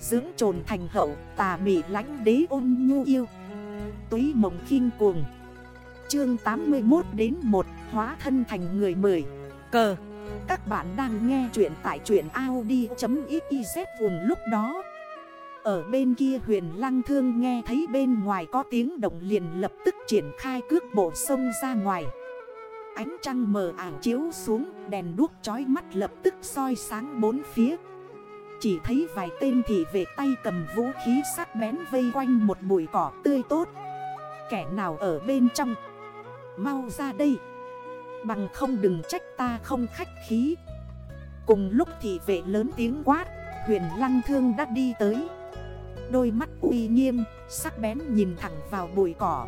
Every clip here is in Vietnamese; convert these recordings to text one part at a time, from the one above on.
Dưỡng trồn thành hậu, tà mị lánh đế ôn nhu yêu. Túy mộng khinh cuồng. Chương 81 đến 1 Hóa thân thành người mười Cờ. Các bạn đang nghe chuyện tại chuyện Audi.xyz vùng lúc đó. Ở bên kia huyền lăng thương nghe thấy bên ngoài có tiếng động liền lập tức triển khai cước bộ sông ra ngoài. Ánh trăng mờ ảo chiếu xuống, Đèn đuốc chói mắt lập tức soi sáng bốn phía. Chỉ thấy vài tên thị vệ tay cầm vũ khí sắc bén vây quanh một bụi cỏ tươi tốt. Kẻ nào ở bên trong? Mau ra đây. Bằng không đừng trách ta không khách khí. Cùng lúc thị vệ lớn tiếng quát, Huyền lăng thương đã đi tới. Đôi mắt uy nghiêm, Sắc bén nhìn thẳng vào bụi cỏ.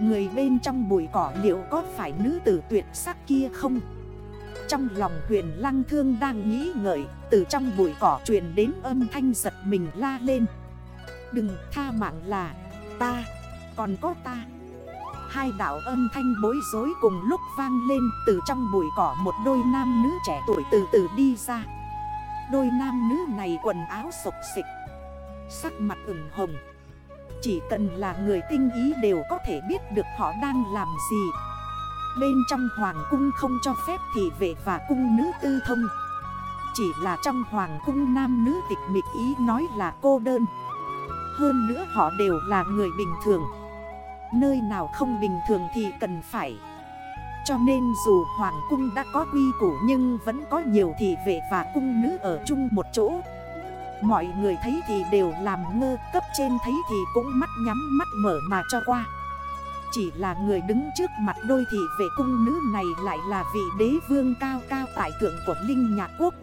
Người bên trong bụi cỏ liệu có phải nữ tử tuyệt sắc kia không? Trong lòng huyền lăng thương đang nghĩ ngợi, Từ trong bụi cỏ truyền đến âm thanh giật mình la lên. Đừng tha mạng là ta, Còn có ta. Hai đảo âm thanh bối rối cùng lúc vang lên Từ trong bụi cỏ một đôi nam nữ trẻ tuổi từ từ đi ra. Đôi nam nữ này quần áo sộc xịch Sắc mặt ửng hồng. Chỉ cần là người tinh ý đều có thể biết được họ đang làm gì. Bên trong hoàng cung không cho phép thị vệ và cung nữ tư thông. Chỉ là trong hoàng cung nam nữ tịch mịch ý nói là cô đơn. Hơn nữa họ đều là người bình thường. Nơi nào không bình thường thì cần phải. Cho nên dù hoàng cung đã có quy củ nhưng vẫn có nhiều thị vệ và cung nữ ở chung một chỗ. Mọi người thấy thì đều làm ngơ, Cấp trên thấy thì cũng mắt nhắm mắt mở mà cho qua. Chỉ là người đứng trước mặt đôi thị vệ cung nữ này lại là vị đế vương cao cao tại thượng của Linh Nhạc Quốc.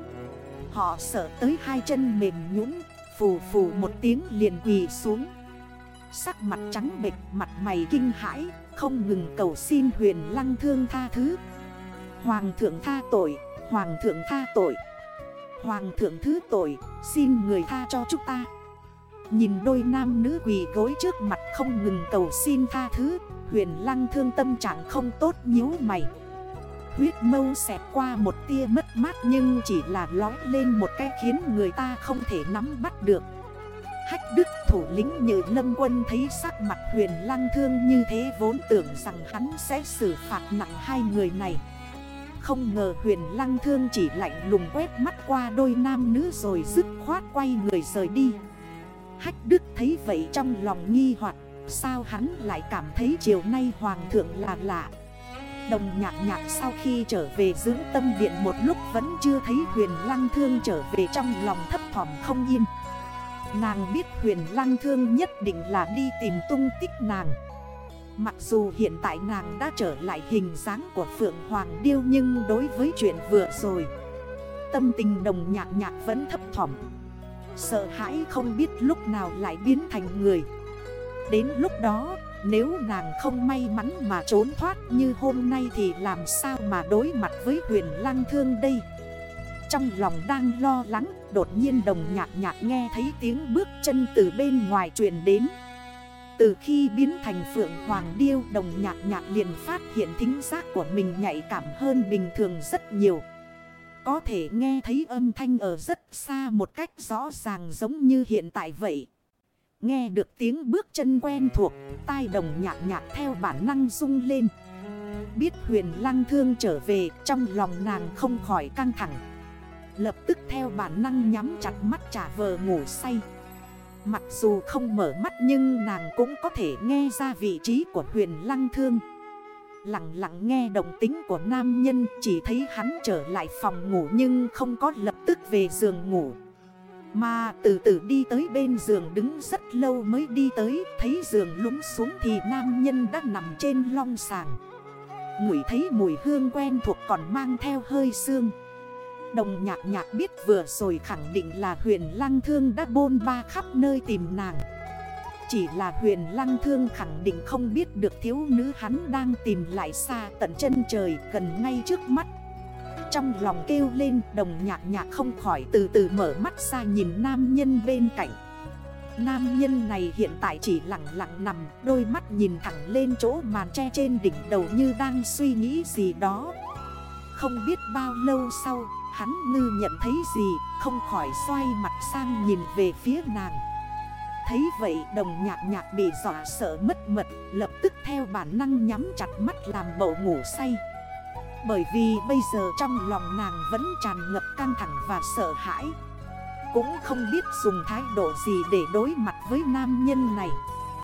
Họ sợ tới hai chân mềm nhũng Phù phù một tiếng liền quỳ xuống. Sắc mặt trắng bệch, mặt mày kinh hãi, Không ngừng cầu xin huyền lăng thương tha thứ. Hoàng thượng tha tội, Hoàng thượng tha tội. Hoàng thượng thứ tội, Xin người tha cho chúng ta. Nhìn đôi nam nữ quỳ gối trước mặt không ngừng cầu xin tha thứ. Huyền lăng thương tâm trạng không tốt nhíu mày. Huyết mâu xẹt qua một tia mất mát Nhưng chỉ là lói lên một cái khiến người ta không thể nắm bắt được. Hách đức thủ lĩnh như lâm quân thấy sắc mặt huyền lăng thương như thế Vốn tưởng rằng hắn sẽ xử phạt nặng hai người này. Không ngờ huyền lăng thương chỉ lạnh lùng quét mắt qua đôi nam nữ rồi dứt khoát quay người rời đi. Hách Đức thấy vậy trong lòng nghi hoặc Sao hắn lại cảm thấy chiều nay hoàng thượng là lạ? Đồng nhạc nhạc sau khi trở về dưỡng tâm điện một lúc vẫn chưa thấy huyền lăng thương trở về trong lòng thấp thỏm không yên. Nàng biết huyền lăng thương nhất định là đi tìm tung tích nàng. Mặc dù hiện tại nàng đã trở lại hình dáng của Phượng Hoàng Điêu Nhưng đối với chuyện vừa rồi, Tâm tình đồng nhạc nhạc vẫn thấp thỏm. Sợ hãi không biết lúc nào lại biến thành người. Đến lúc đó, nếu nàng không may mắn mà trốn thoát như hôm nay Thì làm sao mà đối mặt với huyền lăng thương đây Trong lòng đang lo lắng, Đột nhiên đồng nhạc nhạc nghe thấy tiếng bước chân từ bên ngoài truyền đến từ khi biến thành Phượng Hoàng Điêu, đồng nhạc nhạc liền phát hiện thính giác của mình nhạy cảm hơn bình thường rất nhiều. Có thể nghe thấy âm thanh ở rất xa một cách rõ ràng giống như hiện tại vậy. Nghe được tiếng bước chân quen thuộc, tai đồng nhạc nhạc theo bản năng rung lên. Biết huyền lăng thương trở về, trong lòng nàng không khỏi căng thẳng. Lập tức theo bản năng nhắm chặt mắt trả vờ ngủ say. Mặc dù không mở mắt nhưng nàng cũng có thể nghe ra vị trí của huyền lăng thương Lặng lặng nghe động tính của nam nhân Chỉ thấy hắn trở lại phòng ngủ nhưng không có lập tức về giường ngủ mà từ từ đi tới bên giường đứng rất lâu mới đi tới, Thấy giường lúng xuống thì nam nhân đã nằm trên long sàng. Ngửi thấy mùi hương quen thuộc còn mang theo hơi xương Đồng nhạc nhạc biết vừa rồi khẳng định là huyền lăng thương đã bôn ba khắp nơi tìm nàng. Chỉ là huyền lăng thương khẳng định không biết được thiếu nữ hắn đang tìm lại xa tận chân trời, gần ngay trước mắt. Trong lòng kêu lên, đồng nhạc nhạc không khỏi từ từ mở mắt ra nhìn nam nhân bên cạnh. Nam nhân này hiện tại chỉ lặng lặng nằm, Đôi mắt nhìn thẳng lên chỗ màn tre trên đỉnh đầu như đang suy nghĩ gì đó. Không biết bao lâu sau, Hắn ngư nhận thấy gì, Không khỏi xoay mặt sang nhìn về phía nàng. Thấy vậy, đồng nhạc nhạc bị dọa sợ mất mật, Lập tức theo bản năng nhắm chặt mắt làm bầu ngủ say. Bởi vì bây giờ trong lòng nàng vẫn tràn ngập căng thẳng và sợ hãi. Cũng không biết dùng thái độ gì để đối mặt với nam nhân này.